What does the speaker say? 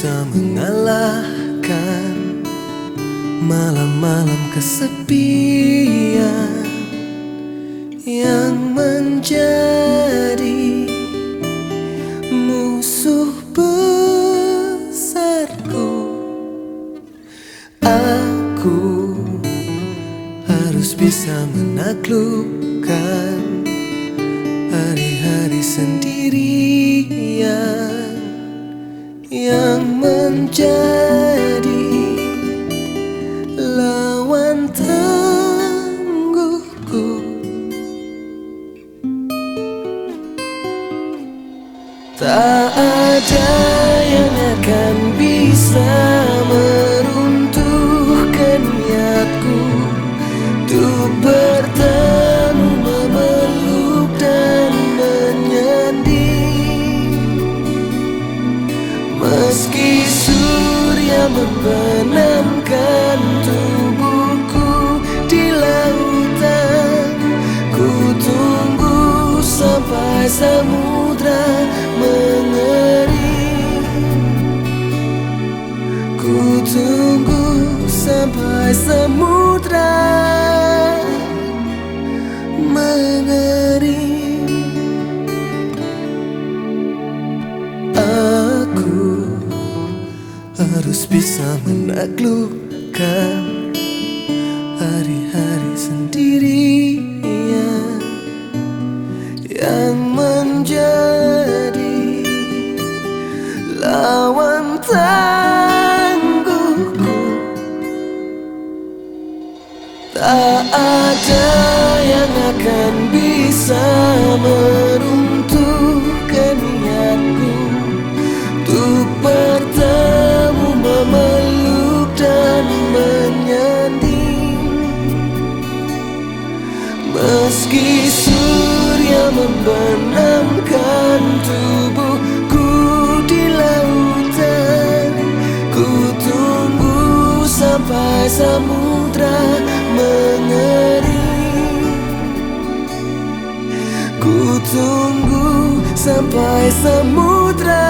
Bisa mengalahkan malam-malam kesepian yang menjadi musuh besarku. Aku harus bisa menaklukkan hari-hari sendirian menjadi lawan tangguhku. Tak ada yang akan bisa meruntuhkan membenamkan tubuhku di lautan. Ku tunggu sampai samudra mengering ku tunggu sampai samudra mengering harus bisa menaklukkan hari-hari sendirian yang menjadi lawan tangguhku. Tak ada yang akan bisa meruntuhkan sampai samudra.